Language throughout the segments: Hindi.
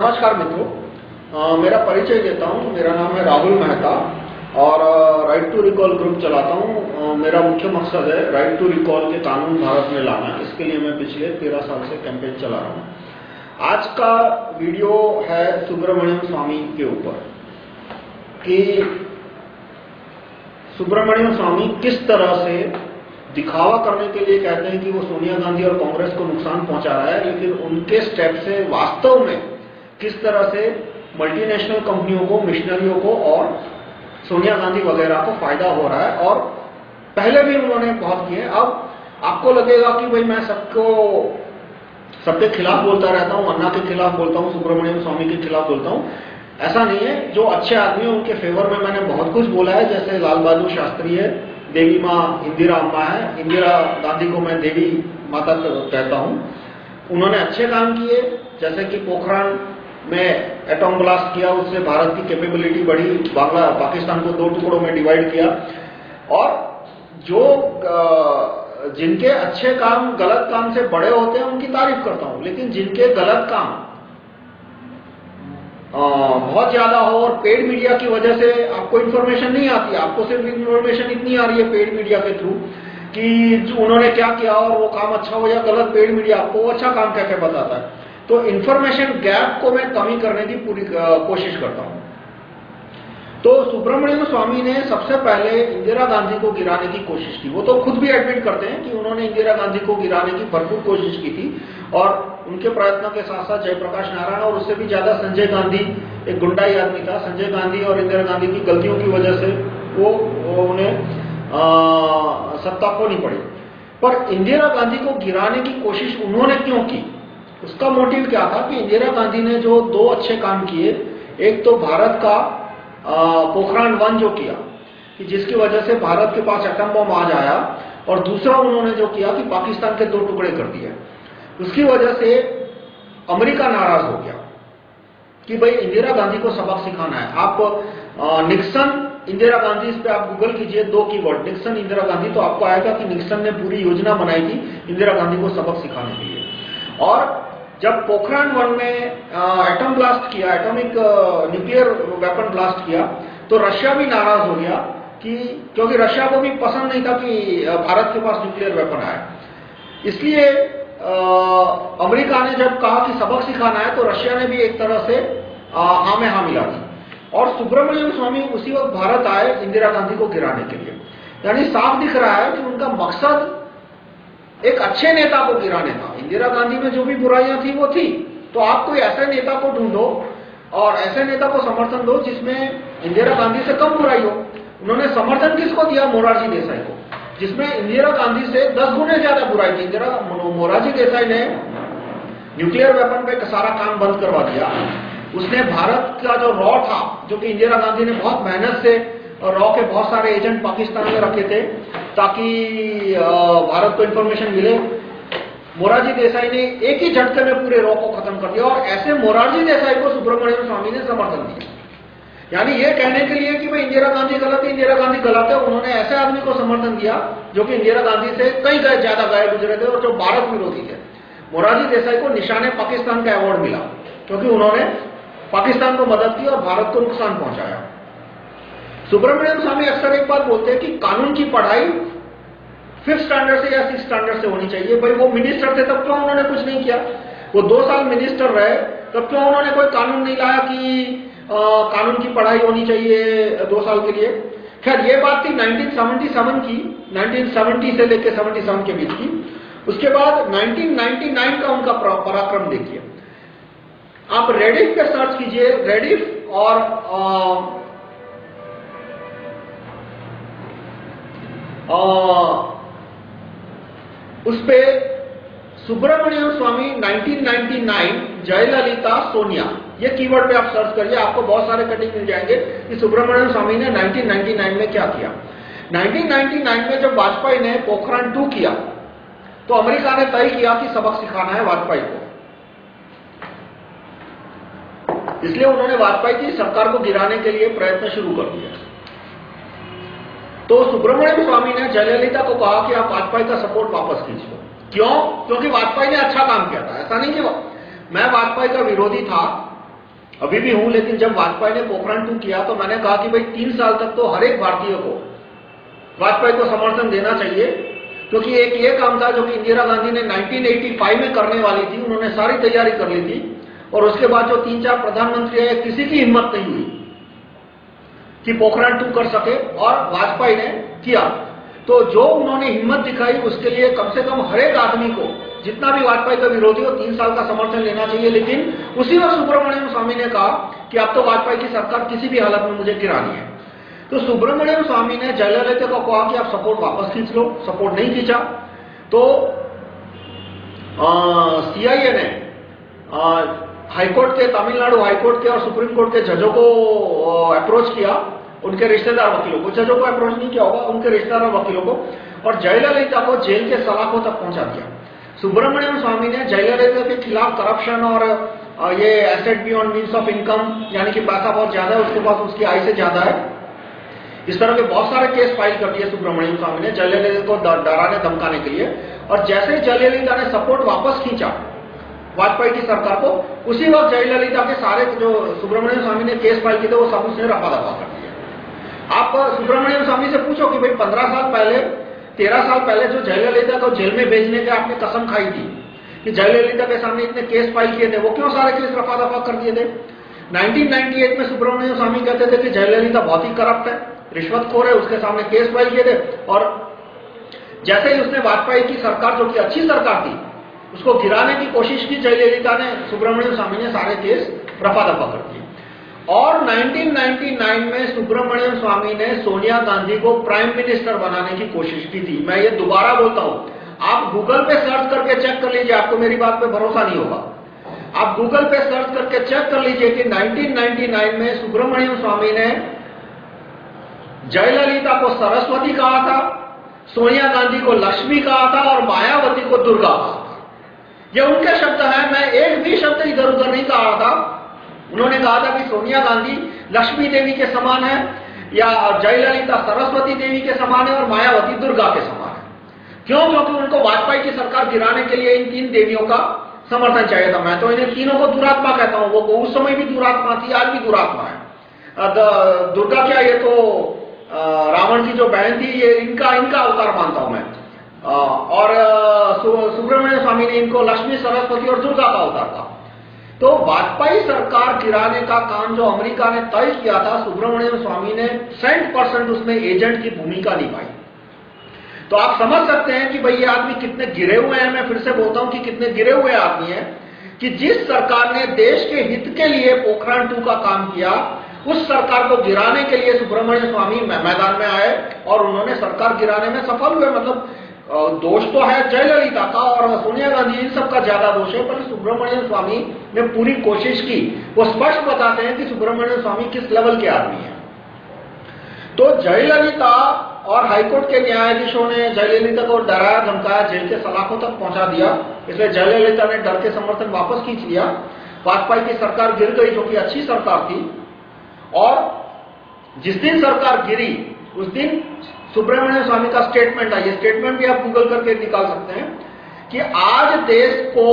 नमस्कार मित्रों। मेरा परिचय देता हूँ। मेरा नाम है राहुल मेहता और राइट टू रिकॉल ग्रुप चलाता हूँ। मेरा मुख्य मकसद है राइट टू रिकॉल के कानून भारत में लाना। इसके लिए मैं पिछले तेरह साल से कैंपेन चला रहा हूँ। आज का वीडियो है सुब्रमण्यम स्वामी के ऊपर कि सुब्रमण्यम स्वामी किस तरह से दिखावा करने के लिए कहते हैं कि वो सोनिया गांधी और कांग्रेस को नुकसान पहुँचा रहा है, लेकिन उनके स्टेप से वास्तव में किस तरह से मल्टीनेशनल कंपनियों को मिशनरियों को और सोनिया गांधी वगैरह को फ़ायदा हो रहा है और पहले भी उन्होंने बहुत किए अब आपको लगेगा कि भाई मैं सबको, सबके खिलाफ बोलता रहता हूँ, अन्ना के खिलाफ बोलता हूँ, सुब्रमण्यम स्वामी के खिलाफ बोलता हूँ। ऐसा नहीं है। जो अच्छे आदमी हैं, उनके फेवर में मैंने बहुत कुछ बोला है। जैसे लाल बहादुर शास्त्री है, देवी माँ इंदिरा अम्मा है। इंदिरा गांधी को मैं देवी माता कहता हूँ। उन्होंने अच्छे काम किए, जैसे कि पोखरण में एटॉम ब्लास्ट किया, उससे भारत की कैपेबिलिटी बढ़ी, बांग्ला, पाकिस्तान को दो टुकड़ों में डिवाइड किया। और जो जिनके अच्छे काम गलत काम से बड़े होते हैं, उनकी तारीफ़ करता हूँ। लेकिन जिनके गलत काम बहुत ज़्यादा हो और पेड मीडिया की वजह से आपको इन्फॉर्मेशन नहीं आती, आपको सिर्फ़ इन्फॉर्मेशन इतनी आ रही है पेड मीडिया के थ्रू कि उन्होंने क्या किया और वो काम अच्छा हो या गलत पेड मीडिया आपको अच्छा काम क्या क्या बताता है। तो इंफॉर्मेशन गैप को मैं कमी करने की पूरी कोशिश करता हूँ। तो सुब्रमण्यम स्वामी ने सबसे पहले इंदिरा गांधी को गिराने की कोशिश की। वो तो खुद भी एडमिट करते हैं कि उन्होंने इंदिरा गांधी को गिराने की भरपूर कोशिश की थी और उनके प्रयत्नों के साथ साथ जयप्रकाश नारायण और उससे भी ज़्यादा संजय गांधी एक गुंडाई आदमी था संजय गांधी और इंदिरा गांधी की गलतियों की वजह से वो, वो उन्हें सत्ता नहीं पड़ी। पर इंदिरा गांधी को गिराने की कोशिश उन्होंने क्यों की? उसका मोटिव क्या था कि इंदिरा गांधी ने जो दो अच्छे काम किए, एक तो भारत का पोखरान वन जो किया, कि जिसकी वजह से भारत के पास एटम बम आज आया, और दूसरा उन्होंने जो किया कि पाकिस्तान के दो टुकड़े कर दिए। उसकी वजह से अमेरिका नाराज़ हो गया, कि भाई इंदिरा गांधी को सबक सिखाना है। आप निक्सन इंदिरा गांधी, इस पे आप गूगल कीजिए दो कीवर्ड निक्सन इंदिरा गांधी तो आपको आएगा कि निक्सन ने पूरी योजना बनाई थी इंदिरा गांधी को सबक सिखाने के लिए। और जब पोखरान वन में एटम ब्लास्ट किया एटॉमिक न्यूक्लियर वेपन ब्लास्ट किया तो रशिया भी नाराज़ हो गया कि, क्योंकि रशिया को भी पसंद नहीं था कि भारत के पास न्यूक्लियर वेपन आए। इसलिए अमेरिका ने जब कहा कि सबक सिखाना है तो रशिया ने भी एक तरह से हाँ में हाँ मिला दी। और सुब्रमण्यम स्वामी उसी वक्त भारत आए इंदिरा गांधी को गिराने के लिए। यानी साफ़ दिख रहा है कि उनका मकसद एक अच्छे नेता को गिराने था इंदिरा गांधी में जो भी बुराइयाँ थी, वो थी। तो आप कोई ऐसे नेता को ढूंढो और ऐसे नेता को समर्थन दो जिसमें इंदिरा गांधी से कम बुराई हो। उन्होंने समर्थन किसको दिया? मोरारजी देसाई को। जिसमें इंदिरा गांधी से दस गुने ज़्यादा बुराई थी। इंदिरा मोरारजी देसाई ने न्यूक्लियर वेपन पे सारा काम बंद करवा दिया। उसने भारत का जो रॉ था, जो कि इंदिरा गांधी ने बहुत मेहनत से रॉ के बहुत सारे एजेंट पाकिस्तान में रखे थे ताकि भारत को इंफॉर्मेशन मिले। मोरारजी देसाई ने एक ही झटके में पूरे रॉ को खत्म कर दिया और ऐसे मोरारजी देसाई को सुब्रमण्यम स्वामी ने समर्थन दिया। यानी ये कहने के लिए कि भाई इंदिरा गांधी गलत है, इंदिरा गांधी गलत है, उन्होंने ऐसे आदमी को समर्थन दिया जो कि इंदिरा गांधी से कई कई ज़्यादा गए गुजरे थे और जो भारत विरोधी थे। मोरारजी देसाई को निशाने पाकिस्तान का अवार्ड मिला, क्योंकि उन्होंने पाकिस्तान को मदद की और भारत को नुकसान पहुँचाया। सुब्रमण्यम स्वामी अक्सर एक बात बोलते हैं कि कानून की पढ़ाई फिफ्थ स्टैंडर्ड से या सिक्स स्टैंडर्ड से होनी चाहिए। भाई वो मिनिस्टर थे तब क्यों उन्होंने कुछ नहीं किया? वो दो साल मिनिस्टर रहे तब क्यों उन्होंने कोई कानून नहीं लाया कि आ, कानून की पढ़ाई होनी चाहिए दो साल के लिए? खैर ये बात थी 1977 की 1970 से लेकर 77 के बीच की। उसके बाद 1999 का उनका पराक्रम देखिए। आप रेडिफ पे सर्च कीजिए रेडिफ और आ, उस पे सुब्रमण्यम स्वामी 1999 जयललिता सोनिया, ये कीवर्ड पे आप सर्च करिए, आपको बहुत सारे कटिंग मिल जाएँगे कि सुब्रमण्यम स्वामी ने 1999 में क्या किया। 1999 में जब वाजपेयी ने पोखरण टू किया तो अमेरिका ने तय किया कि सबक सिखाना है वाजपेयी को। इसलिए उन्होंने वाजपेयी की सरकार को गिराने के लिए प्रयत्न शुरू कर दिया। तो सुब्रमण्यम स्वामी ने जयललिता को कहा कि आप वाजपेयी का सपोर्ट वापस कीजिए। क्यों? क्योंकि वाजपेयी ने अच्छा काम किया था, ऐसा नहीं कि मैं वाजपेयी का विरोधी था, अभी भी हूँ, लेकिन जब वाजपेयी ने पोखरण टू किया तो मैंने कहा कि भाई, तीन साल तक तो हर एक भारतीय को वाजपेयी को समर्थन देना चाहिए, क्योंकि एक ये काम था जो कि इंदिरा गांधी ने 1985 में करने वाली थी, उन्होंने सारी तैयारी कर ली थी, और उसके बाद जो तीन चार प्रधानमंत्री आए, किसी की हिम्मत नहीं हुई। कि पोखरण टू कर सके और वाजपेयी ने किया। तो जो उन्होंने हिम्मत दिखाई, उसके लिए कम से कम हर एक आदमी को जितना भी वाजपेयी का विरोधी हो, तीन साल का समर्थन लेना चाहिए। लेकिन उसी वक्त सुब्रमण्यम स्वामी ने कहा कि अब तो वाजपेयी की सरकार किसी भी हालत में मुझे गिरानी है। तो सुब्रमण्यम स्वामी ने जयललिता को कहा कि आप सपोर्ट वापस खींच लो, सपोर्ट नहीं खींचा। तो सीआईए ने हाईकोर्ट के, तमिलनाडु हाईकोर्ट के और सुप्रीम कोर्ट के जजों को अप्रोच किया। उनके रिश्तेदार वकीलों को, जजों को अप्रोच नहीं किया होगा, उनके रिश्तेदार वकीलों को, और जयललिता को जेल के सलाखों तक पहुँचा दिया। सुब्रमण्यम स्वामी ने जयललिता के खिलाफ करप्शन और ये asset beyond means of income यानी कि पैसा बहुत ज़्यादा है, उसके पास उसकी आय से ज़्यादा है, इस तरह के बहुत सारे केस फ़ाइल कर दिए सुब्रमण्यम स्वामी ने जयललिता को डराने, धमकाने के लिए। और जैसे ही जयललिता ने सपोर्ट वापस खींचा, वाजपेयी की सरकार को, उसी वक्त जयललिता के सारे जो सुब्रमण्यम स्वामी ने केस फ़ाइल किए थे, वो सब उसने रफा दफ़ा कर दिया। आप सुब्रमण्यम स्वामी से पूछो कि भाई, पंद्रह साल पहले, तेरह साल पहले जो जयललिता को जेल में भेजने के आपने कसम खाई थी? कि जयललिता के सामने इतने केस फ़ाइल किए थे? वो क्यों सारे केस रफा दफ़ा कर दिए थे? 1998 में सुब्रमण्यम स्वामी कहते थे कि जयललिता बहुत ही करप्ट है रिश्वतखोर है, उसके सामने केस फ़ाइल किए थे। और जैसे ही उसने वाजपेयी की सरकार जो कि अच्छी सरकार थी, उसको गिराने की कोशिश की जयललिता ने, सुब्रमण्यम स्वामी ने सारे केस रफा दफ़ा कर दिए। और 1999 में सुब्रमण्यम स्वामी ने सोनिया गांधी को प्राइम मिनिस्टर बनाने की कोशिश की थी। मैं ये दोबारा बोलता हूँ। आप गूगल पे सर्च करके चेक कर लीजिए, आपको मेरी बात पे भरोसा नहीं होगा। आप गूगल पे सर्च करके चेक कर लीजिए कि 1999 में सुब्रमण्यम स्वामी ने जयललिता को सरस्वती कहा था, सोनिया गांधी को लक्ष्मी कहा था और मायावती को दुर्गा कहा था। ये उनके शब्द हैं, मैं एक भी शब्द इधर उधर नहीं कहा था। उन्होंने कहा था कि सोनिया गांधी लक्ष्मी देवी के समान है, या जयललिता सरस्वती देवी के समान है और मायावती दुर्गा के समान है। क्यों? क्योंकि उनको वाजपेयी की सरकार गिराने के लिए इन तीन देवियों का समर्थन चाहिए था। मैं तो इन्हें तीनों को दुरात्मा कहता हूँ। वो उस समय भी दुरात्मा थी, आज भी दुरात्मा है। दुर्गा क्या, ये तो रावण की जो बहन थी, ये इनका इनका अवतार मानता हूँ मैं। और सुब्रमण्य स्वामी ने इनको लक्ष्मी सरस्वती और दुर्गा का अवतार था तो वाजपेयी सरकार गिराने का काम जो अमेरिका ने तय किया था, सुब्रमण्यम स्वामी ने सेंट परसेंट उसमें एजेंट की भूमिका निभाई। तो आप समझ सकते हैं कि भाई ये आदमी कितने गिरे हुए हैं, मैं फिर से बोलता हूँ कि कितने गिरे हुए आदमी हैं, कि जिस सरकार ने देश के हित के लिए पोखरण टू का काम किया, उस सरकार को गिराने के लिए सुब्रमण्य स्वामी मैदान में आए और उन्होंने सरकार गिराने में सफल हुए मतलब दोष तो है जयललिता का और सोनिया गांधी, इन सबका ज़्यादा दोष है, पर सुब्रमण्यम स्वामी ने पूरी कोशिश की। वो स्पष्ट बताते हैं कि सुब्रमण्यम स्वामी किस लेवल के आदमी है। तो जयललिता और हाईकोर्ट के न्यायाधीशों ने जयललिता को डराया, धमकाया, जेल के सलाखों तक पहुँचा दिया। इसलिए जयललिता ने डर के समर्थन वापस खींच लिया। वाजपेयी की सरकार गिर गई, जो कि अच्छी सरकार थी। और जिस दिन सरकार गिरी, उस दिन सुब्रमण्य स्वामी का स्टेटमेंट है ये स्टेटमेंट भी आप गूगल करके निकाल सकते हैं कि आज देश को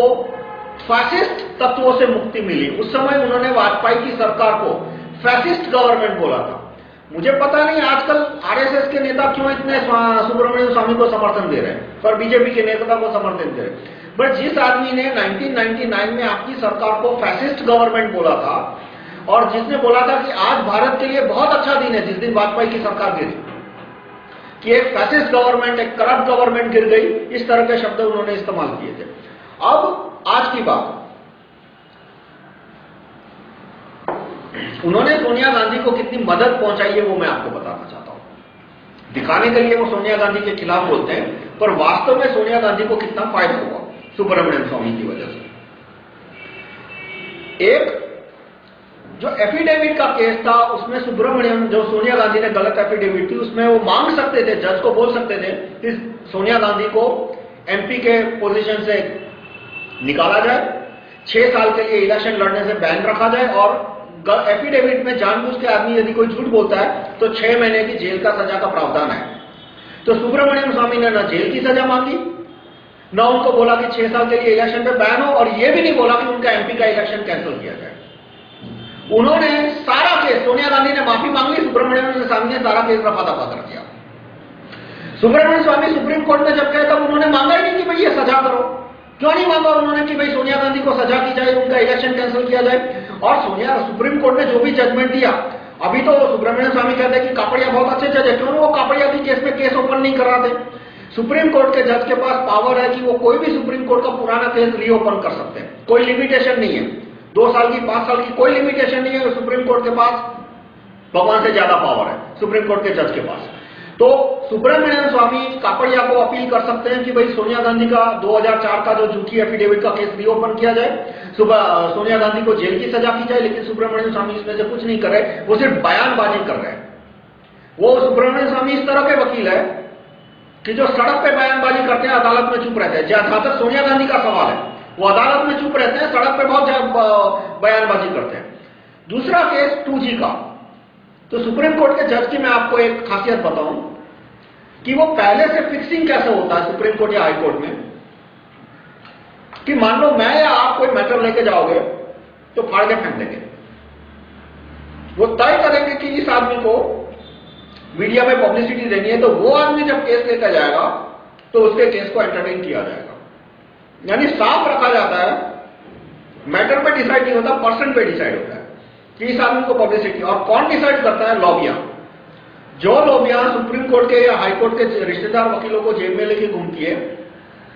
फैसिस्ट तत्वों से मुक्ति मिली। उस समय उन्होंने वाजपेयी की सरकार को फैसिस्ट गवर्नमेंट बोला था। मुझे पता नहीं आजकल आरएसएस के नेता क्यों इतने सुब्रमण्यम स्वामी को समर्थन दे रहे हैं, पर बीजेपी के नेता को समर्थन दे रहे बट जिस आदमी ने 1999 में आपकी सरकार को फैसिस्ट गवर्नमेंट बोला था, और जिसने बोला था कि आज भारत के लिए बहुत अच्छा दिन है, जिस दिन वाजपेयी की सरकार गिरी। कि एक फैसिस्ट गवर्नमेंट एक करप्ट गवर्नमेंट गिर गई। इस तरह के शब्द उन्होंने इस्तेमाल किए थे। अब आज की बात। उन्होंने सोनिया गांधी को कितनी मदद पहुंचाई है वो मैं आपको बताना चाहता हूँ। दिखाने के लिए वो सोनिया गांधी के खिलाफ बोलते हैं, पर वास्तव में सोनिया गांधी को कितना फ़ायदा हुआ सुब्रमण्यम स्वामी की वजह से। एक जो एफिडेविट का केस था, उसमें सुब्रमण्यम, जो सोनिया गांधी ने गलत एफिडेविट थी, उसमें वो मांग सकते थे जज को बोल सकते थे कि सोनिया गांधी को एमपी के पोजीशन से निकाला जाए, छह साल के लिए इलेक्शन लड़ने से बैन रखा जाए और एफिडेविट में जानबूझ के आदमी यदि कोई झूठ बोलता है तो छह महीने की जेल का सजा का प्रावधान है। तो सुब्रमण्यम स्वामी ने न जेल की सजा मांगी, न उनको बोला कि छह साल के लिए इलेक्शन पे बैन हो, और यह भी नहीं बोला कि उनका एमपी का इलेक्शन कैंसिल किया जाए। उन्होंने सारा केस, सोनिया गांधी ने माफ़ी मांग ली सुब्रमण्यम स्वामी ने सारा केस रफा दफ़ा कर दिया। सुब्रमण्यम स्वामी सुप्रीम कोर्ट में जब गए, तब उन्होंने मांगा ही नहीं कि भाई ये सजा करो। क्यों नहीं मांगा उन्होंने कि भाई सोनिया गांधी को सजा की जाए, उनका इलेक्शन कैंसिल किया जाए? और सोनिया सुप्रीम कोर्ट ने जो भी जजमेंट दिया, अभी तो सुब्रमण्यम स्वामी कहते हैं कि कापड़िया बहुत अच्छे जज है, क्यों वो कापड़िया की केस में केस ओपन नहीं कराते सुप्रीम कोर्ट के जज के पास पावर है कि वो कोई भी सुप्रीम कोर्ट का पुराना केस रीओपन कर सकते हैं। कोई लिमिटेशन नहीं है। दो साल की, पाँच साल की कोई लिमिटेशन नहीं है सुप्रीम कोर्ट के पास। भगवान से ज़्यादा पावर है, सुप्रीम कोर्ट के जज के पास। तो सुब्रमण्यम स्वामी कापड़िया को अपील कर सकते हैं कि भाई सोनिया गांधी का 2004 का जो झूठी एफिडेविट का केस रीओपन किया जाए। सोनिया गांधी को जेल की सजा की जाए, लेकिन सुब्रमण्यम स्वामी इसमें से कुछ नहीं कर रहे, वो सिर्फ़ बयानबाजी कर रहे हैं। वो सुब्रमण्यम स्वामी इस तरह के वकील है कि जो सड़क पे बयानबाजी करते हैं, अदालत में चुप रहते हैं। जहाँ तक सोनिया गांधी का सवाल है। वो अदालत में चुप रहते हैं, सड़क पे बहुत बयानबाजी करते हैं। दूसरा केस टू का। तो सुप्रीम कोर्ट के जज की मैं आपको एक खासियत बताऊँ कि वो पहले से फिक्सिंग कैसे होता है सुप्रीम कोर्ट या हाई कोर्ट में? कि मान लो मैं या आप कोई मैटर लेके जाओगे तो फाड़ के फेंक देंगे। वो तय करेंगे कि इस आदमी को मीडिया में पब्लिसिटी देनी है तो वो आदमी जब केस लेकर जाएगा तो उसके केस को एंटरटेन किया जाएगा। यानी साफ़ रखा जाता है मैटर पे डिसाइड नहीं होता पर्सन पे डिसाइड होता है कि इस आदमी को पब्लिसिटी और कौन डिसाइड करता है? लॉबिया जो लॉबिया सुप्रीम कोर्ट के या हाई कोर्ट के रिश्तेदार वकीलों को जेब में लेके घूमती है,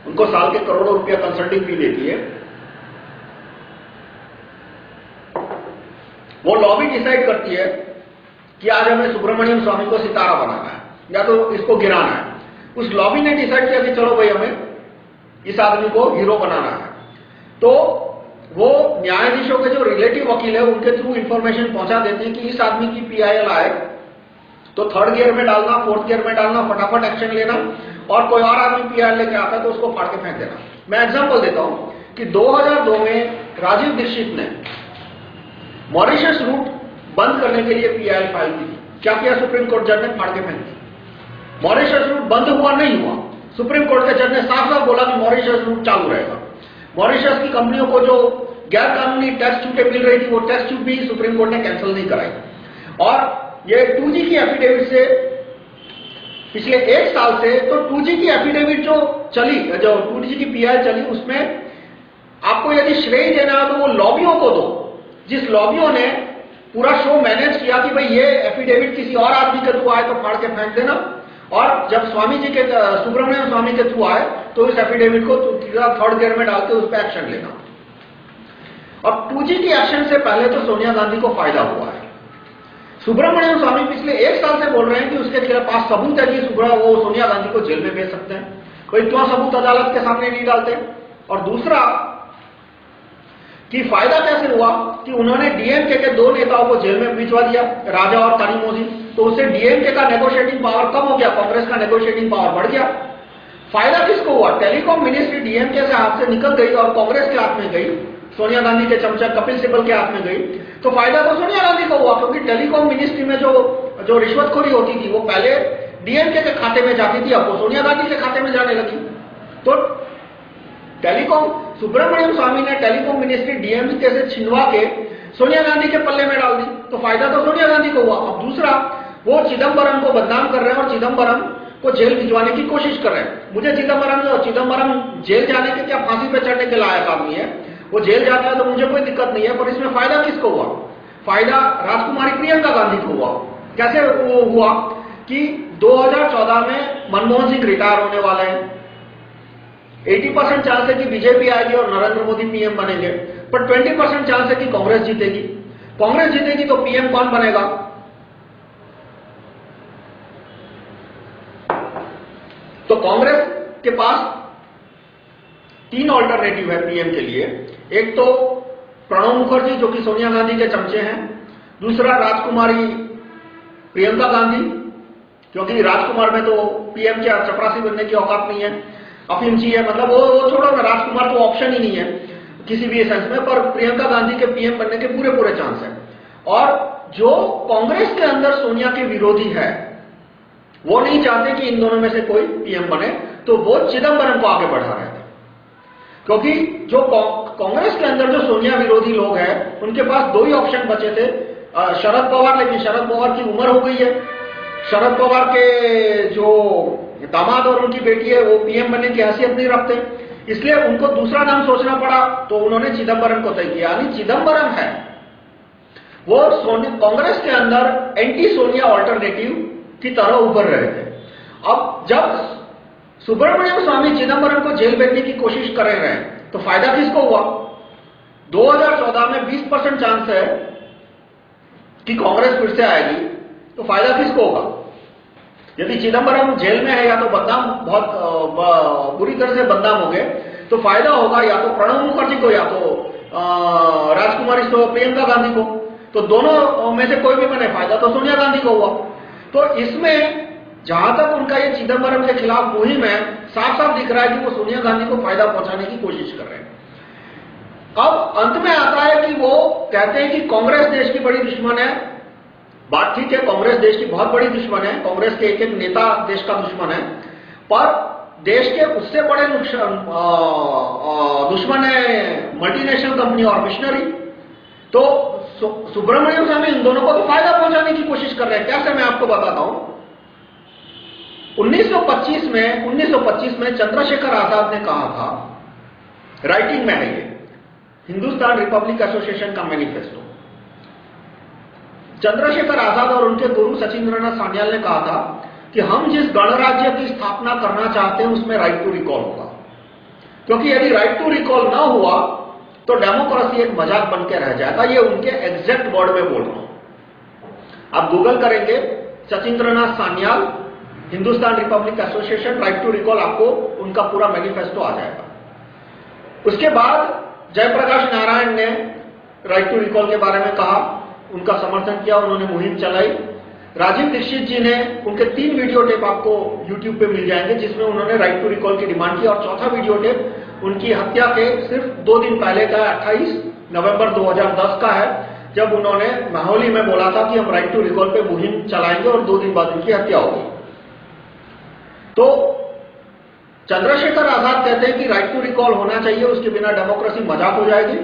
उनको साल के करोड़ों रुपया कंसल्टिंग भी देती है, वो लॉबी डिसाइड करती है कि आज हमें सुब्रमण्यम स्वामी को सितारा बनाना है, या तो इसको गिराना है। उस लॉबी ने डिसाइड किया कि चलो भाई हमें इस आदमी को हीरो बनाना है। तो वो न्यायाधीशों के जो रिलेटिव वकील है, उनके थ्रू इंफॉर्मेशन पहुँचा देते हैं कि इस आदमी की पीआईएल आए। तो थर्ड गियर में डालना फोर्थ गियर में डालना, फटाफट एक्शन लेना और कोई और आदमी पीआर लेके आता है तो उसको फाड़ के फेंक देना। मैं एग्ज़ाम्पल देता हूँ कि 2002 में राजीव दीक्षित ने मॉरिशस रूट बंद करने के लिए पीआईएल फ़ाइल की क्या किया सुप्रीम कोर्ट जज ने? फाड़ के फेंक दी मॉरिशस रूट बंद हुआ, नहीं हुआ। सुप्रीम कोर्ट के जज ने साफ़ साफ़ बोला कि मॉरिशस रूट चालू रहेगा। मॉरिशस की कंपनियों को जो गैर कानूनी टैक्स छूटें मिल रही थी, वो टैक्स छूट भी सुप्रीम कोर्ट ने कैंसिल नहीं कराई। और ये 2G की एफिडेविट से पिछले एक साल से तो 2G की एफिडेविट जो चली, जो 2G की पीआई चली, उसमें आपको यदि श्रेय देना है तो वो लॉबियों को दो। जिस लॉबियों ने पूरा शो मैनेज किया कि भाई ये एफिडेविट किसी और आदमी के थ्रू आए तो फाड़ के फेंक देना। और जब स्वामी जी के सुब्रमण्यम स्वामी के थ्रू आए तो इस एफिडेविट को थर्ड गियर में डाल के उस पर एक्शन लेना। और 2G की एक्शन से पहले तो सोनिया गांधी को फ़ायदा हुआ है। सुब्रमण्यम स्वामी पिछले एक साल से बोल रहे हैं कि उसके खिलाफ पास सबूत है कि सुब्रह, वो सोनिया गांधी को जेल में भेज सकते हैं। कोई क्यों सबूत अदालत के सामने नहीं डालते। और दूसरा, कि फ़ायदा कैसे हुआ कि उन्होंने डीएमके के दो नेताओं को जेल में भिजवा दिया, राजा और कारीमोदी तो उससे डीएमके का नेगोशिएटिंग पावर कम हो गया, कांग्रेस का नेगोशिएटिंग पावर बढ़ गया। फ़ायदा किसको हुआ? टेलीकॉम मिनिस्ट्री डीएमके से हाथ से निकल गई और कांग्रेस के हाथ में गई, सोनिया गांधी के चमचा, कपिल सिब्बल के हाथ में गई। तो फ़ायदा तो सोनिया गांधी को हुआ, क्योंकि टेलीकॉम मिनिस्ट्री में जो जो रिश्वतखोरी होती थी, वो पहले डीएमके के खाते में जाती थी, अब वो सोनिया गांधी के खाते में जाने लगी। तो टेलीकॉम सुब्रमण्यम स्वामी ने टेलीकॉम मिनिस्ट्री डीएमके से छिनवा के सोनिया गांधी के पल्ले में डाल दी। तो फ़ायदा तो सोनिया गांधी को हुआ। अब दूसरा वो चिदम्बरम को बदनाम कर रहे हैं और चिदम्बरम को जेल भिजवाने की कोशिश कर रहे हैं। मुझे चिदम्बरम चिदम्बरम जेल जाने के क्या फांसी पे चढ़ने के लायक आदमी है? वो जेल जाता है तो मुझे कोई दिक्कत नहीं है, पर इसमें फ़ायदा किसको हुआ? फ़ायदा राजकुमारी प्रियंका गांधी को हुआ। कैसे वो हुआ कि 2014 में मनमोहन सिंह रिटायर होने वाले हैं। 80 परसेंट चांस है कि बीजेपी आएगी और नरेंद्र मोदी पीएम बनेंगे, पर 20 परसेंट चांस है कि कांग्रेस जीतेगी। कांग्रेस जीतेगी तो पीएम कौन बनेगा? तो कांग्रेस के पास तीन ऑल्टरनेटिव है पीएम के लिए। एक तो प्रणब मुखर्जी जो कि सोनिया गांधी के चमचे हैं। दूसरा राजकुमारी प्रियंका गांधी क्योंकि राजकुमार में तो पीएम के चपरासी बनने की औकात नहीं है। अफिमची है मतलब वो, वो छोड़ो ना राजकुमार तो ऑप्शन ही नहीं है किसी भी सेंस में पर प्रियंका गांधी के पीएम बनने के पूरे पूरे चांस है। और जो कांग्रेस के अंदर सोनिया के विरोधी है वो नहीं चाहते कि इन दोनों में से कोई पीएम बने तो वो चिदम्बरम को आगे बढ़ा रहे थे। क्योंकि जो कांग्रेस के अंदर जो सोनिया विरोधी लोग हैं, उनके पास दो ही ऑप्शन बचे थे। शरद पवार, लेकिन शरद पवार की उम्र हो गई है। शरद पवार के जो दामाद और उनकी बेटी है, वो पीएम बनने की हैसियत नहीं रखते। इसलिए उनको दूसरा नाम सोचना पड़ा तो उन्होंने चिदम्बरम को तय किया। यानी चिदम्बरम है। वो कांग्रेस के अंदर एंटी सोनिया ऑल्टरनेटिव की तरह उभर रहे थे। अब जब सुब्रमण्यम स्वामी चिदम्बरम को जेल भेजने की कोशिश कर रहे हैं तो फ़ायदा किसको हुआ? 2014 में 20 परसेंट चांस है कि कांग्रेस फिर से आएगी तो फ़ायदा किसको होगा? यदि चिदम्बरम जेल में है या तो बदनाम बहुत बुरी तरह से बदनाम हो गए तो फ़ायदा होगा या तो प्रणब मुखर्जी को या तो राजकुमारी प्रियंका गांधी को। तो दोनों में से कोई भी बने, फ़ायदा तो सोनिया गांधी को हुआ। तो इसमें जहाँ तक उनका ये चिदम्बरम के खिलाफ मुहिम है साफ़ साफ़ दिख रहा है कि वो सोनिया गांधी को फ़ायदा पहुँचाने की कोशिश कर रहे हैं। अब अंत में आता है कि वो कहते हैं कि कांग्रेस देश की बड़ी दुश्मन है। बात ठीक है, कांग्रेस देश की बहुत बड़ी दुश्मन है, कांग्रेस के एक एक नेता देश का दुश्मन है। पर देश के उससे बड़े दुश्मन है मल्टीनेशनल कंपनी और मिशनरी तो सुब्रमण्यम स्वामी इन दोनों को तो फ़ायदा पहुँचाने की कर रहे हैं। कैसे मैं आपको बताता हूँ? 1925 में 1925 में चंद्रशेखर आज़ाद ने कहा था, राइटिंग में है ये, हिंदुस्तान रिपब्लिक एसोसिएशन का मैनिफेस्टो। चंद्रशेखर आज़ाद और उनके गुरु सचिंद्रनाथ सान्याल ने कहा था कि हम जिस गणराज्य की स्थापना करना चाहते हैं, उसमें राइट टू रिकॉल होगा। क्योंकि यदि राइट टू रिकॉल ना हुआ तो डेमोक्रेसी एक मज़ाक बन के रह जाएगा। ये उनके एग्जैक्ट वर्ड में बोल रहा हूँ। आप गूगल करेंगे, Sachindranath Sanyal, Hindustan Republic Association right to recall आपको उनका पूरा मैनिफेस्टो आ जाएगा। उसके बाद जयप्रकाश नारायण ने राइट टू रिकॉल के बारे में कहा, उनका समर्थन किया, उन्होंने मुहिम चलाई। राजीव दीक्षित जी ने उनके तीन वीडियो टेप आपको यूट्यूब पे मिल जाएँगे, जिसमें उन्होंने राइट टू रिकॉल की डिमांड की, और चौथा वीडियो टेप उनकी हत्या के सिर्फ़ दो दिन पहले का अट्ठाईस नवंबर 2010 का है। जब उन्होंने माहौली में बोला था कि हम राइट टू रिकॉल पे मुहिम चलाएँगे और दो दिन बाद उनकी हत्या होगी। तो चंद्रशेखर आज़ाद कहते हैं कि राइट टू रिकॉल होना चाहिए, उसके बिना डेमोक्रेसी मज़ाक हो जाएगी।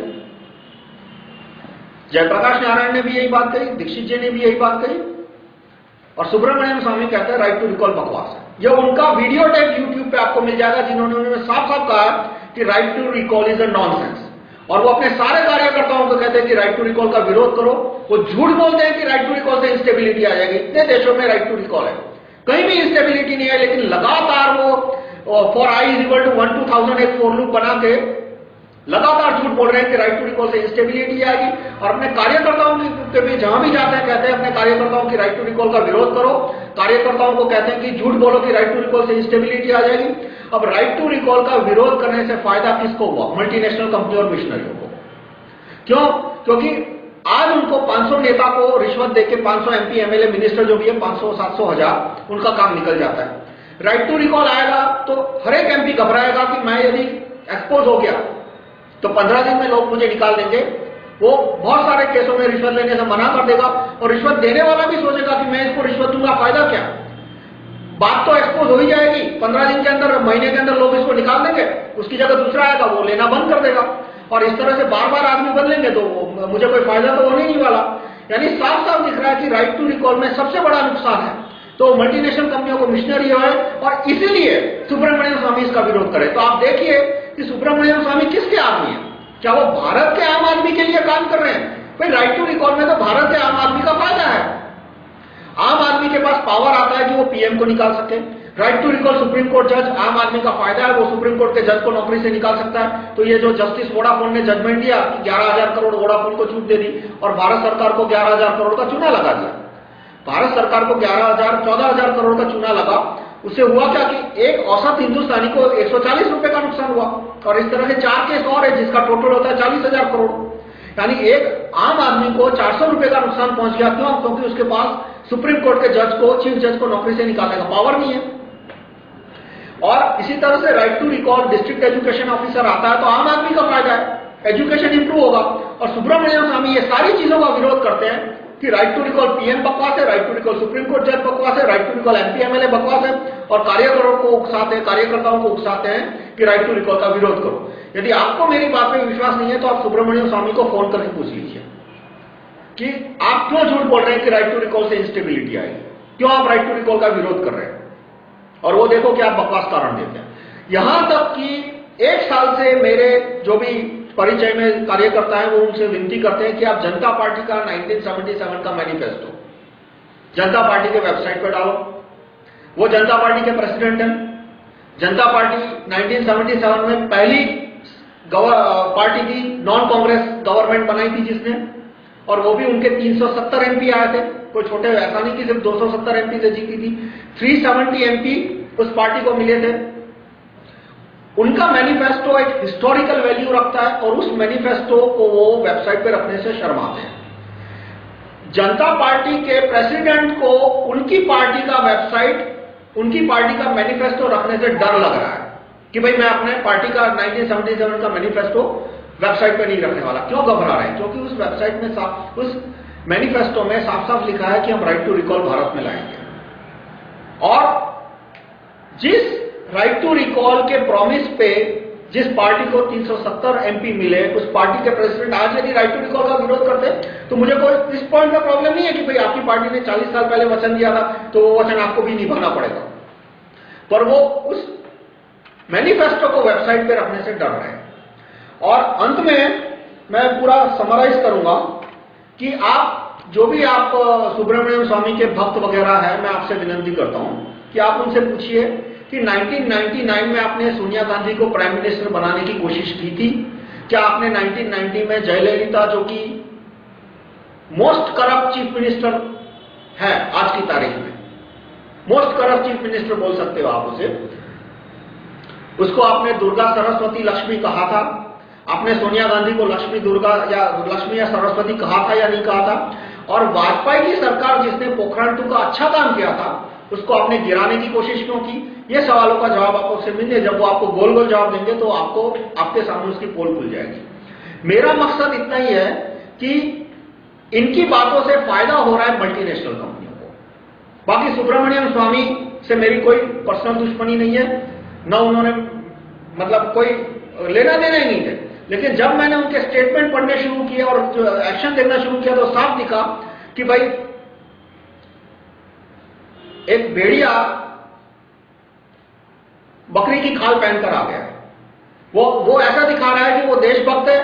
जयप्रकाश नारायण ने भी यही बात कही, दीक्षित जी ने भी यही बात कही, और सुब्रमण्यम स्वामी कहते हैं राइट टू रिकॉल बकवास है। यह उनका वीडियो टेप यूट्यूब पे आपको मिल जाएगा, जिन्होंने साफ़ साफ़ कहा कि right to recall is a nonsense और वो अपने सारे कार्यकर्ताओं को कहते हैं कि राइट टू रिकॉल का विरोध करो। वो झूठ बोलते हैं कि राइट टू रिकॉल से इंस्टेबिलिटी आ जाएगी। इतने देशों में राइट टू रिकॉल है। कहीं भी इंस्टेबिलिटी नहीं है, लेकिन लगातार वो for I is equal to one two thousand एक फोर लूप बना के लगातार झूठ बोल रहे हैं कि राइट टू रिकॉल से इंस्टेबिलिटी आएगी। और अपने कार्यकर्ताओं के भी जहाँ भी जाते हैं, कहते हैं अपने कार्यकर्ताओं की राइट टू रिकॉल का विरोध करो। कार्यकर्ताओं को कहते हैं कि झूठ बोलो कि राइट टू रिकॉल से इंस्टेबिलिटी आ जाएगी। अब राइट टू रिकॉल का विरोध करने से फ़ायदा किसको हुआ? मल्टीनेशनल कंपनी और मिशनरियों को। क्यों? क्योंकि आज उनको 500 नेता को रिश्वत देके 500 एमपी एमएलए मिनिस्टर जो भी है 500 700 हज़ार, उनका काम निकल जाता है। राइट टू रिकॉल आएगा तो हर एक एमपी घबराएगा कि मैं यदि एक्सपोज हो गया तो पंद्रह दिन में लोग मुझे निकाल देंगे। वो बहुत सारे केसों में रिश्वत लेने से मना कर देगा और रिश्वत देने वाला भी सोचेगा कि मैं इसको रिश्वत दूँगा, फ़ायदा क्या? बात तो एक्सपोज हो ही जाएगी। पंद्रह दिन के अंदर, महीने के अंदर लोग इसको निकाल देंगे, उसकी जगह दूसरा आएगा, वो लेना बंद कर देगा। और इस तरह से बार बार आदमी बदलेंगे तो मुझे कोई फ़ायदा तो होने नहीं वाला। यानी साफ़ साफ़ दिख रहा है कि राइट टू रिकॉल में सबसे बड़ा नुकसान है। तो मल्टीनेशनल कंपनियों को मिशनरी है और इसीलिए सुब्रमण्यम स्वामी इसका विरोध करे। तो आप देखिए कि सुब्रमण्यम स्वामी किसके आदमी है? क्या वो भारत के आम आदमी के लिए काम कर रहे हैं? भाई राइट टू रिकॉल में तो भारत के आम आदमी का फ़ायदा है। आम आदमी के पास पावर आता है कि वो पीएम को निकाल सके right to recall supreme court जज आम आदमी का फ़ायदा है, वो सुप्रीम कोर्ट के जज को नौकरी से निकाल सकता है। तो ये जो जस्टिस वोडाफोन ने जजमेंट दिया कि ग्यारह हज़ार करोड़ वोडाफोन को छूट दे दी और भारत सरकार को ग्यारह हज़ार करोड़ का चुना लगा दिया। भारत सरकार को ग्यारह हज़ार, चौदह हज़ार करोड़ का चुना लगा। उससे हुआ क्या कि एक औसत हिंदुस्तानी को एक सौ का नुकसान हुआ। और इस तरह से चार केस और है जिसका टोटल होता है चालीस करोड़। यानी एक आम आदमी को चार का नुकसान पहुँच गया। क्यों? क्योंकि उसके पास सुप्रीम कोर्ट के जज को, चीफ जज को नौकरी से निकालने का पावर नहीं है। और इसी तरह से right to recall district education officer आता है तो आम आदमी का फ़ायदा है। एजुकेशन इंप्रूव होगा। और सुब्रमण्यम स्वामी ये सारी चीज़ों का विरोध करते हैं कि राइट टू रिकॉल पीएम बकवास है right to recall supreme court जज बकवास है right to recall MP MLA बकवास है। और कार्यकर्ताओं को उकसाते हैं, कार्यकर्ताओं को उकसाते हैं कि राइट टू रिकॉल का विरोध करो। यदि आपको मेरी बात में विश्वास नहीं है तो आप सुब्रमण्यम स्वामी को फ़ोन करके पूछ लीजिए। कि आप क्यों झूठ बोल रहे हैं कि राइट टू रिकॉल से इंस्टेबिलिटी आएगी क्यों आप राइट टू रिकॉल का विरोध कर रहे हैं? और वो देखो कि आप बकवास कारण देते हैं। यहाँ तक कि एक साल से मेरे जो भी परिचय में कार्यकर्ता है, वो उनसे विनती करते हैं कि आप जनता पार्टी का 1977 का मैनिफेस्टो जनता पार्टी के वेबसाइट पर डालो। वो जनता पार्टी के प्रेसिडेंट हैं। जनता पार्टी 1977 में पहली पार्टी की नॉन कांग्रेस गवर्नमेंट बनाई थी जिसने। और वो भी उनके 370 एमपी आए थे। कोई छोटे, ऐसा नहीं कि सिर्फ़ 270 एमपी से जीती थी। 370 एमपी उस पार्टी को मिले थे। उनका मैनिफेस्टो एक हिस्टोरिकल वैल्यू रखता है और उस मैनिफेस्टो को वो वेबसाइट पे रखने से शर्माते हैं। जनता पार्टी के प्रेसिडेंट को उनकी पार्टी का वेबसाइट उनकी पार्टी का मैनिफेस्टो रखने से डर लग रहा है कि भाई मैं अपने पार्टी का 1977 का मैनिफेस्टो वेबसाइट पे नहीं रखने वाला। क्यों घबरा रहे हैं? क्योंकि उस वेबसाइट में साफ़ उस मैनिफेस्टो में साफ़ साफ़ लिखा है कि हम राइट टू रिकॉल भारत में लाएँगे। और जिस राइट टू रिकॉल के प्रॉमिस पे जिस पार्टी को 370 एमपी मिले, उस पार्टी के प्रेसिडेंट आज यदि राइट टू रिकॉल का विरोध करते तो मुझे कोई इस पॉइंट में प्रॉब्लम नहीं है कि भाई आपकी पार्टी ने 40 साल पहले वचन दिया था तो वो वचन आपको भी निभाना पड़ेगा। पर वो उस मैनिफेस्टो को वेबसाइट पे रखने से डर रहे हैं। और अंत में मैं पूरा समराइज करूँगा कि आप, जो भी आप, सुब्रमण्यम स्वामी के भक्त वगैरह है, मैं आपसे विनंती करता हूँ कि आप उनसे पूछिए कि 1999 में आपने सोनिया गांधी को प्राइम मिनिस्टर बनाने की कोशिश की थी। क्या आपने 1990 में जयललिता, जो कि मोस्ट करप्ट चीफ मिनिस्टर है आज की तारीख में मोस्ट करप्ट चीफ मिनिस्टर बोल सकते हो आप उसे, उसको आपने दुर्गा सरस्वती लक्ष्मी कहा था। आपने सोनिया गांधी को लक्ष्मी दुर्गा या लक्ष्मी या सरस्वती कहा था या नहीं कहा था? और वाजपेयी की सरकार जिसने पोखरण टू का अच्छा काम किया था, उसको आपने गिराने की कोशिश क्यों की? ये सवालों का जवाब आपको उससे मिले जब वो आपको गोल गोल जवाब देंगे तो आपको, आपके सामने उसकी पोल खुल जाएगी। मेरा मकसद इतना ही है कि इनकी बातों से फ़ायदा हो रहा है मल्टीनेशनल कंपनियों को। बाकी सुब्रमण्यम स्वामी से मेरी कोई पर्सनल दुश्मनी नहीं है, न उन्होंने मतलब कोई लेना देना ही नहीं थे लेकिन जब मैंने उनके स्टेटमेंट पढ़ने शुरू किए और एक्शन देखना शुरू किया तो साफ़ दिखा कि भाई, एक भेड़िया बकरी की खाल पहनकर आ गया। वो वो ऐसा दिखा रहा है कि वो देशभक्त है,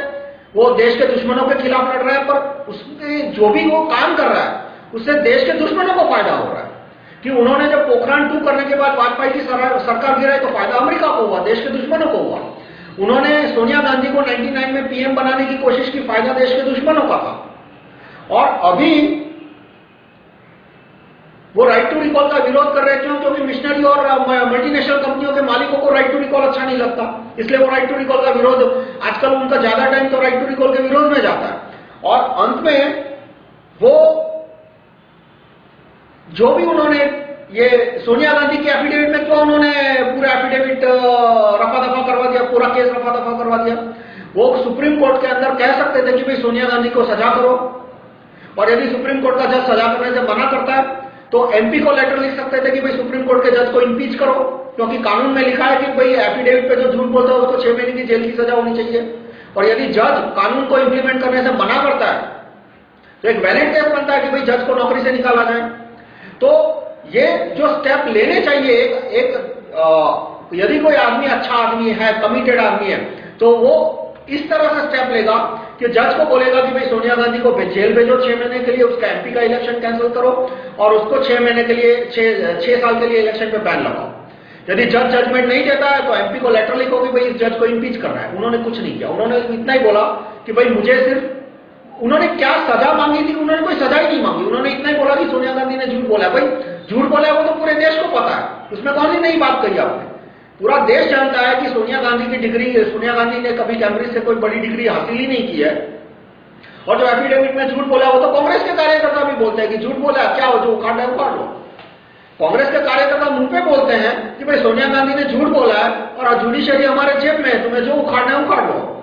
वो देश के दुश्मनों के खिलाफ लड़ रहा है, पर उसके जो भी वो काम कर रहा है, उससे देश के दुश्मनों को फ़ायदा हो रहा है। कि उन्होंने जब पोखरण टू करने के बाद वाजपेयी की सरकार गिराई तो फ़ायदा अमेरिका को हुआ, देश के दुश्मनों को हुआ। उन्होंने सोनिया गांधी को 99 में पीएम बनाने की कोशिश की, फ़ायदा देश के दुश्मनों का था। और अभी वो राइट टू रिकॉल का विरोध कर रहे क्यों? क्योंकि मिशनरी और मल्टीनेशनल कंपनियों के मालिकों को राइट टू रिकॉल अच्छा नहीं लगता। इसलिए वो राइट टू रिकॉल का विरोध, आजकल उनका ज़्यादा टाइम तो राइट टू रिकॉल के विरोध में जाता है। और अंत में वो, जो भी उन्होंने ये सोनिया गांधी के एफिडेविट में क्यों उन्होंने पूरा एफिडेविट रफा दफ़ा करवा दिया, पूरा केस रफा दफ़ा करवा दिया? वो सुप्रीम कोर्ट के अंदर कह सकते थे कि भाई सोनिया गांधी को सजा करो। और यदि सुप्रीम कोर्ट का जज सजा करने से मना करता है तो एमपी को लेटर लिख सकते थे कि भाई सुप्रीम कोर्ट के जज को इम्पीच करो। क्योंकि कानून में लिखा है कि भाई एफिडेविट पे जो झूठ बोलता है, उसको छह महीने की जेल की सजा होनी चाहिए। और यदि जज कानून को इंप्लीमेंट करने से मना करता है तो एक वैलिड केस बनता है कि भाई जज को नौकरी से निकाला जाए। तो ये जो स्टेप लेने चाहिए एक, एक आ, यदि कोई आदमी अच्छा आदमी है कमिटेड आदमी है तो वो इस तरह से स्टेप लेगा कि जज को बोलेगा कि भाई सोनिया गांधी को जेल भेजो छह महीने के लिए उसका एमपी का इलेक्शन कैंसिल करो और उसको छह महीने के लिए छह साल के लिए इलेक्शन पे बैन लगाओ। यदि जज जजमेंट नहीं देता है तो एमपी को लेटर लिखो कि भाई इस जज को इम्पीच करना है। उन्होंने कुछ नहीं किया। उन्होंने इतना ही बोला कि भाई मुझे सिर्फ़ उन्होंने क्या सजा मांगी थी? उन्होंने कोई सजा ही नहीं मांगी। उन्होंने इतना ही बोला कि सोनिया गांधी ने झूठ बोला। भाई झूठ बोला है वो तो पूरे देश को पता है। उसमें कौन सी नई बात कही आपने? पूरा देश जानता है कि सोनिया गांधी की डिग्री, सोनिया गांधी ने कभी कैम्ब्रिज से कोई बड़ी डिग्री हासिल ही नहीं की है। और जो एफिडेविट में झूठ बोला वो तो कांग्रेस के कार्यकर्ता भी बोलते हैं कि झूठ बोला क्या हो, जो उखाड़ है, उखाड़ लो। कांग्रेस के कार्यकर्ता मुँह पे बोलते हैं कि भाई सोनिया गांधी ने झूठ बोला है और जुडिशियरी हमारे जेब में है, तुम्हें जो उखाड़ना है, उखाड़ लो।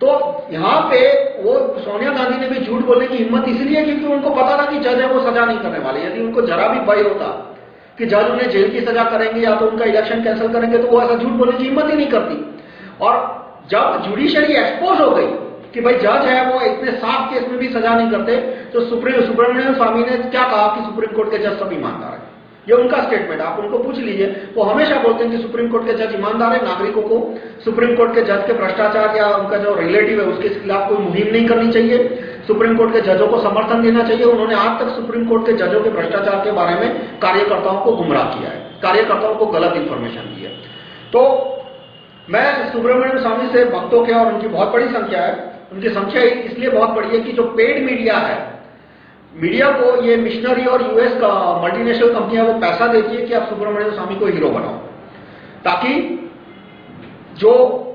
तो यहाँ पे वो सोनिया गांधी ने भी झूठ बोलने की हिम्मत इसलिए क्योंकि उनको पता था कि जज है, वो सजा नहीं करने वाले। यदि उनको जरा भी भय होता कि जज उन्हें जेल की सजा करेंगे या तो उनका इलेक्शन कैंसिल करेंगे तो वो ऐसा झूठ बोलने की हिम्मत ही नहीं करती। और जब जुडिशरी एक्सपोज हो गई कि भाई जज है, वो इतने साफ़ केस में भी सजा नहीं करते तो सुप्रीम सुब्रमण्यम स्वामी ने क्या कहा कि सुप्रीम कोर्ट के जज सभी ईमानदार है? ये उनका स्टेटमेंट आप उनको पूछ लीजिए। वो हमेशा बोलते हैं कि सुप्रीम कोर्ट के जज ईमानदार है, नागरिकों को सुप्रीम कोर्ट के जज के भ्रष्टाचार या उनका जो रिलेटिव है, उसके खिलाफ कोई मुहिम नहीं करनी चाहिए। सुप्रीम कोर्ट के जजों को समर्थन देना चाहिए। उन्होंने आज तक सुप्रीम कोर्ट के जजों के भ्रष्टाचार के बारे में कार्यकर्ताओं को गुमराह किया है। कार्यकर्ताओं को गलत इंफॉर्मेशन दी है। तो मैं सुब्रमण्यम स्वामी से भक्तों के और उनकी बहुत बड़ी संख्या है। उनकी संख्या इसलिए बहुत बड़ी है कि जो पेड मीडिया है मीडिया को ये मिशनरी और यूएस का मल्टीनेशनल कंपनियाँ वो पैसा देती है कि आप सुब्रमण्यम स्वामी को हीरो बनाओ। ताकि जो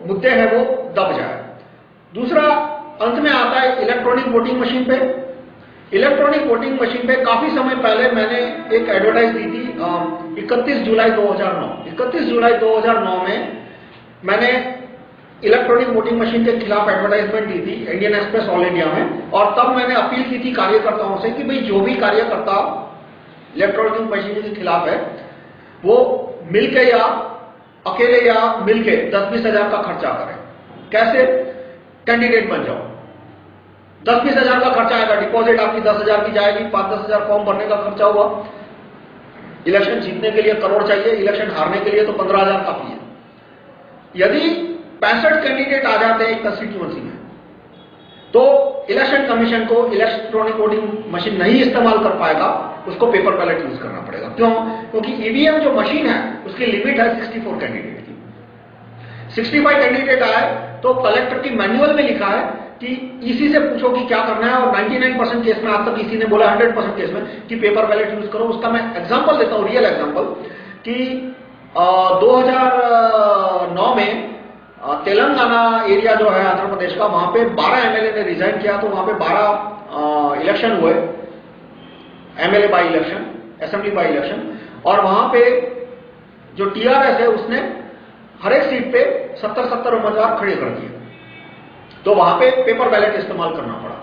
मुद्दे हैं वो दब जाए। दूसरा अंत में आता है इलेक्ट्रॉनिक वोटिंग मशीन पे। इलेक्ट्रॉनिक वोटिंग मशीन पे काफ़ी समय पहले मैंने एक एडवर्टाइज दी थी 31 जुलाई 2009 31 जुलाई 2009 में मैंने इलेक्ट्रॉनिक वोटिंग मशीन के खिलाफ एडवर्टाइजमेंट दी थी इंडियन एक्सप्रेस ऑल इंडिया में। और तब मैंने अपील की थी कार्यकर्ताओं से कि भाई, जो भी कार्यकर्ता इलेक्ट्रॉनिक मशीन के खिलाफ है, वो मिलके या अकेले या मिलके दस बीस हज़ार का खर्चा करें। कैसे? कैंडिडेट बन जाओ। दस बीस हज़ार का खर्चा आएगा डिपॉजिट आपकी दस हज़ार की जाएगी पाँच दस हज़ार फॉर्म भरने का खर्चा हुआ। इलेक्शन जीतने के लिए करोड़ चाहिए इलेक्शन हारने के लिए तो पंद्रह हज़ार काफ़ी है। यदि पैंसठ कैंडिडेट आ जाते हैं एक कंस्टिट्यूंसी में। तो इलेक्शन कमीशन को इलेक्ट्रॉनिक वोटिंग मशीन नहीं इस्तेमाल कर पाएगा, उसको पेपर बैलेट यूज़ करना पड़ेगा। क्यों? क्योंकि ईवीएम जो मशीन है, उसकी लिमिट है 64 कैंडिडेट की। 65 कैंडिडेट आए तो कलेक्टर की मैनुअल में लिखा है कि ईसी से पूछो कि क्या करना है, और 99% केस में आज तक ईसी ने बोला 100% केस में कि पेपर बैलेट यूज़ करो। उसका मैं एग्जांपल देता हूँ रियल एग्जांपल कि 2009 में तेलंगाना एरिया जो है, आंध्र प्रदेश का, वहाँ पे 12 एमएलए ने रिजाइन किया तो वहाँ पे 12 इलेक्शन हुए। MLA by election assembly by election और वहाँ पे जो टीआरएस है, उसने हर एक सीट पे 70-70 उम्मीदवार खड़े कर दिए। तो वहाँ पे पेपर बैलेट इस्तेमाल करना पड़ा।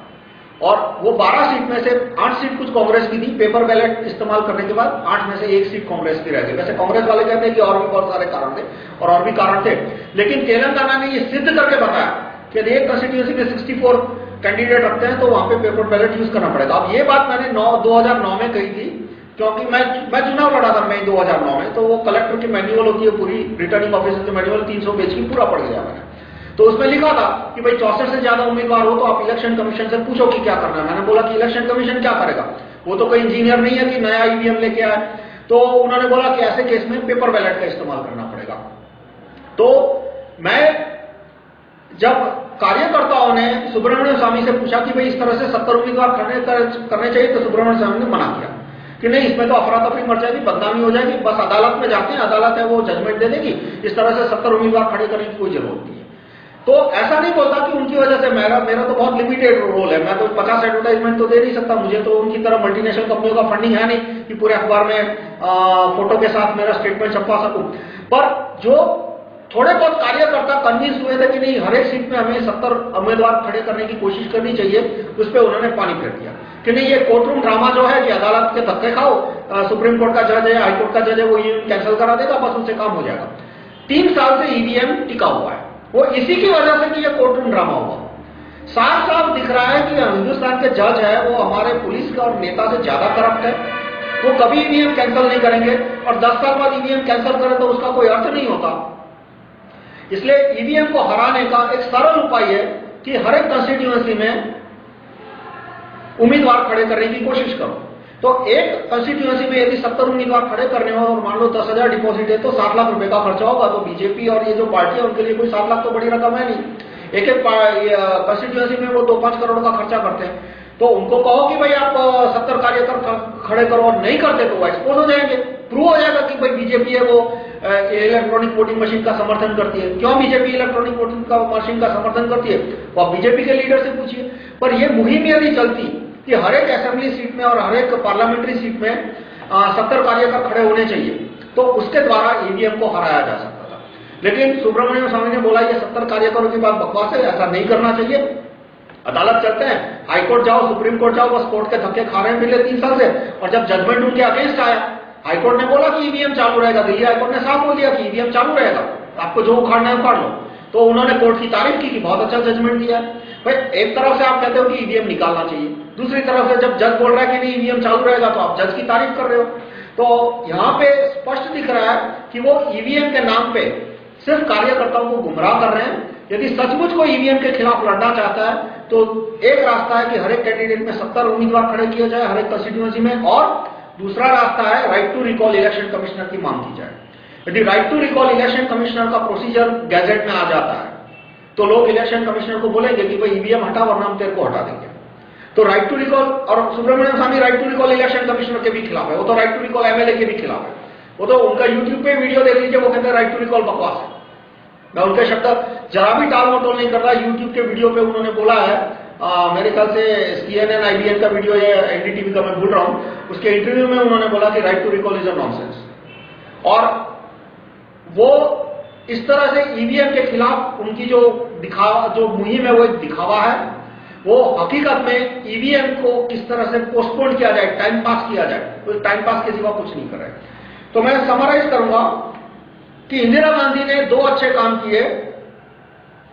और वो 12 सीट में से 8 सीट कुछ कांग्रेस की थी, पेपर बैलेट इस्तेमाल करने के बाद 8 में से एक सीट कांग्रेस की रह गई। वैसे कांग्रेस वाले कहते हैं कि और भी बहुत सारे कारण थे और और भी कारण थे। लेकिन तेलंगाना ने ये सिद्ध करके बताया कि यदि एक कंस्टिट्यूंसी में 64 कैंडिडेट रखते हैं तो वहाँ पे पेपर बैलेट यूज़ करना पड़ेगा। अब ये बात मैंने 9 2009 में कही थी, क्योंकि मैं मैं चुनाव लड़ा था मई 2009 में तो वो कलेक्टर की मैनुअल होती है पूरी रिटर्निंग ऑफिसर की मैनुअल 300 पेज की पूरा पढ़ गया मैंने। तो उसमें लिखा था कि भाई चौसठ से ज़्यादा उम्मीदवार हो तो आप इलेक्शन कमीशन से पूछो कि क्या करना है। मैंने बोला कि इलेक्शन कमीशन क्या करेगा? वो तो कोई इंजीनियर नहीं है कि नया ईवीएम लेके आए। तो उन्होंने बोला कि ऐसे केस में पेपर बैलेट का इस्तेमाल करना पड़ेगा। तो मैं जब कार्यकर्ताओं ने सुब्रमण्यम स्वामी से पूछा कि भाई इस तरह से सत्तर उम्मीदवार करने करने चाहिए तो सुब्रमण्यम स्वामी ने मना किया कि नहीं, इसमें तो अफरा तफरी मर जाएगी, बदनामी हो जाएगी, बस अदालत में जाते हैं, अदालत है वो जजमेंट दे देगी। इस तरह से सत्तर उम्मीदवार खड़े करने की कोई ज़रूरत नहीं तो ऐसा नहीं बोलता कि उनकी वजह से मेरा मेरा तो बहुत लिमिटेड रोल है। मैं तो 50 एडवर्टाइजमेंट तो दे नहीं सकता। मुझे तो उनकी तरह मल्टीनेशनल कंपनियों का फंडिंग है नहीं कि पूरे अखबार में आ, फ़ोटो के साथ मेरा स्टेटमेंट छपवा सकूँ। पर जो थोड़े बहुत कार्यकर्ता कन्विंस हुए थे कि नहीं हर एक सीट में हमें सत्तर उम्मीदवार खड़े करने की कोशिश करनी चाहिए उस पर उन्होंने पानी फेर दिया। कि नहीं ये कोर्टरूम ड्रामा जो है कि अदालत के धक्के खाओ सुप्रीम कोर्ट का जज है हाईकोर्ट का जज है वो कैंसिल करा देगा बस उनसे काम हो जाएगा। तीन साल से ईवीएम टिका हुआ है। वो इसी की वजह से कि ये कोर्ट रूम ड्रामा हुआ। साफ़ साफ़ दिख रहा है कि हिंदुस्तान के जज है, वो हमारे पुलिस का और नेता से ज़्यादा करप्ट है। वो कभी ईवीएम कैंसिल नहीं करेंगे और 10 साल बाद ईवीएम कैंसिल करें तो उसका कोई अर्थ नहीं होता। इसलिए ईवीएम को हराने का एक सरल उपाय है कि हर एक कंस्टिट्यूएंसी में उम्मीदवार खड़े करने की कोशिश करो। तो एक कंस्टिट्यूएंसी में यदि सत्तर उम्मीदवार खड़े करने हो और मान लो दस हज़ार डिपॉजिट है तो सात लाख रुपए का खर्चा होगा। तो बीजेपी और ये जो पार्टी है, उनके लिए कोई सात लाख तो बड़ी रकम है नहीं। एक एक कंस्टिट्यूएंसी में वो दो पाँच करोड़ का खर्चा करते हैं। तो उनको कहो कि भाई आप सत्तर कार्यकर खड़े करो और नहीं करते तो एक्सपोज हो जाएँगे। प्रूव हो जाएगा कि भाई बीजेपी है वो इलेक्ट्रॉनिक वोटिंग मशीन का समर्थन करती है। क्यों बीजेपी इलेक्ट्रॉनिक वोटिंग का मशीन का समर्थन करती है? वो बीजेपी के लीडर से पूछिए। पर यह मुहिम यदि चलती कि हर एक असेंबली सीट में और हर एक पार्लियामेंट्री सीट में सत्तर कार्यकर खड़े होने चाहिए? तो उसके द्वारा ईवीएम को हराया जा सकता था। लेकिन सुब्रमण्यम स्वामी ने बोला, ये सत्तर कार्यकरों की बात बकवास है, ऐसा नहीं करना चाहिए। अदालत चलते हैं, हाई कोर्ट जाओ, सुप्रीम कोर्ट जाओ, बस कोर्ट के धक्के खा रहे हैं पिछले तीन साल से। और जब जजमेंट उनके अगेंस्ट आया हाईकोर्ट ने बोला कि ईवीएम चालू रहेगा, दिल्ली हाईकोर्ट ने साफ़ बोल दिया कि ईवीएम चालू रहेगा। आपको जो उखाड़ना है उखाड़ लो। तो उन्होंने कोर्ट की तारीफ़ की कि बहुत अच्छा जजमेंट दिया भाई एक तरफ़ से आप कहते हो कि ईवीएम निकालना चाहिए। दूसरी तरफ़ से जब जज बोल रहा है कि नहीं ईवीएम चालू रहेगा तो आप जज की तारीफ़ कर रहे हो। तो यहाँ पे स्पष्ट दिख रहा है कि वो ईवीएम के नाम पे सिर्फ़ कार्यकर्ताओं को गुमराह कर रहे हैं। यदि सचमुच को ईवीएम के खिलाफ लड़ना चाहता है तो एक रास्ता है कि हर एक कैंडिडेट में सत्तर उम्मीदवार खड़े किए जाए, हर एक कंस्टिट्यूंसी में, और दूसरा रास्ता है right to recall election commissioner की मांग की जाए। यदि right to recall election commissioner का प्रोसीजर गैजेट में आ जाता है तो लोग इलेक्शन कमिश्नर को बोलेंगे कि भाई ईवीएम हटा वरना हम तेरे को हटा देंगे। तो राइट टू रिकॉल और Subramanian Swamy right to recall election commissioner के भी खिलाफ है। वो तो राइट टू रिकॉल एमएलए के भी खिलाफ है। वो तो उनका यूट्यूब पे वीडियो देख लीजिए वो कहते हैं राइट टू रिकॉल बकवास है। मैं उनके शब्द जरा भी टाल मटोल नहीं कर रहा यूट्यूब के वीडियो पे उन्होंने बोला है आ, मेरे ख्याल से सीएनएन आईबीएन का वीडियो या एनडीटीवी का मैं भूल रहा हूँ उसके इंटरव्यू में उन्होंने बोला कि right to recall is a nonsense और वो इस तरह से ईवीएम के खिलाफ उनकी जो दिखावा जो मुहिम है, वो एक दिखावा है। वो हकीकत में ईवीएम को किस तरह से पोस्टपोन किया जाए टाइम पास किया जाए तो टाइम पास के सिवा कुछ नहीं कर रहे तो मैं समराइज करूँगा कि इंदिरा गांधी ने दो अच्छे काम किए।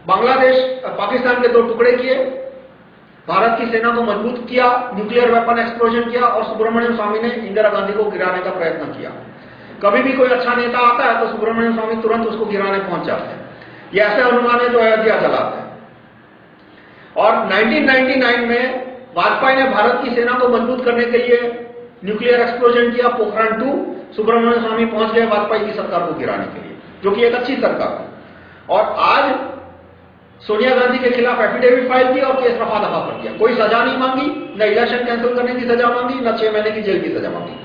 बांग्लादेश पाकिस्तान के दो टुकड़े किए। भारत की सेना को मज़बूत किया न्यूक्लियर वेपन एक्सप्लोजन किया और सुब्रमण्यम स्वामी ने इंदिरा गांधी को गिराने का प्रयत्न किया। कभी भी कोई अच्छा नेता आता है तो सुब्रमण्यम स्वामी तुरंत उसको गिराने पहुँच जाते हैं। ये ऐसे अनुमान है जो अयोध्या चलाते हैं। और 1999 में वाजपेयी ने भारत की सेना को मज़बूत करने के लिए न्यूक्लियर एक्सप्लोजन किया, पोखरण टू। सुब्रमण्यम स्वामी पहुँच गए वाजपेयी की सरकार को गिराने के लिए, जो कि एक अच्छी सरकार है और आज सोनिया गांधी के खिलाफ एफिडेविट फ़ाइल की और केस रफा दफ़ा कर दिया। कोई सजा नहीं मांगी, न इलेक्शन कैंसिल करने की सजा मांगी, न छह महीने की जेल की सजा मांगी।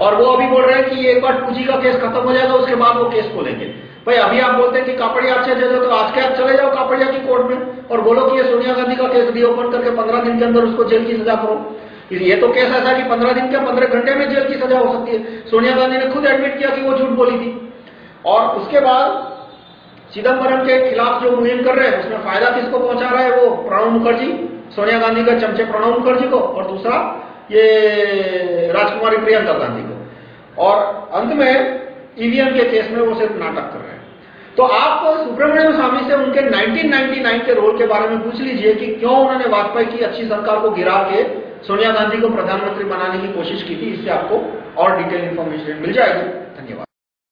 और वो अभी बोल रहे हैं कि एक बार टू का केस खत्म हो जाएगा, उसके बाद वो केस खोलेंगे। भाई, अभी आप बोलते हैं कि कापड़िया अच्छे जज तो आज के आज चले जाओ कापड़िया की कोर्ट में और बोलो कि ये सोनिया गांधी का केस रीओपन करके पंद्रह दिन के अंदर उसको जेल की सजा करो। ये तो केस ऐसा कि पंद्रह दिन के पंद्रह घंटे में जेल की सजा हो सकती है। सोनिया गांधी ने खुद एडमिट किया कि वो झूठ बोली थी। और उसके बाद चिदम्बरम के खिलाफ जो मुहिम कर रहे हैं, उसमें फ़ायदा किसको पहुँचा रहा है वो प्रणब मुखर्जी, सोनिया गांधी का चमचे प्रणब मुखर्जी को और दूसरा ये राजकुमारी प्रियंका गांधी को। और अंत में ईवीएम के केस में वो सिर्फ़ नाटक कर रहे हैं। तो आप सुब्रमण्यम स्वामी से उनके 1999 के रोल के बारे में पूछ लीजिए कि क्यों उन्होंने वाजपेयी की अच्छी सरकार को गिरा के सोनिया गांधी को प्रधानमंत्री बनाने की कोशिश की थी। इससे आपको और डिटेल इंफॉर्मेशन मिल जाएगी। धन्यवाद।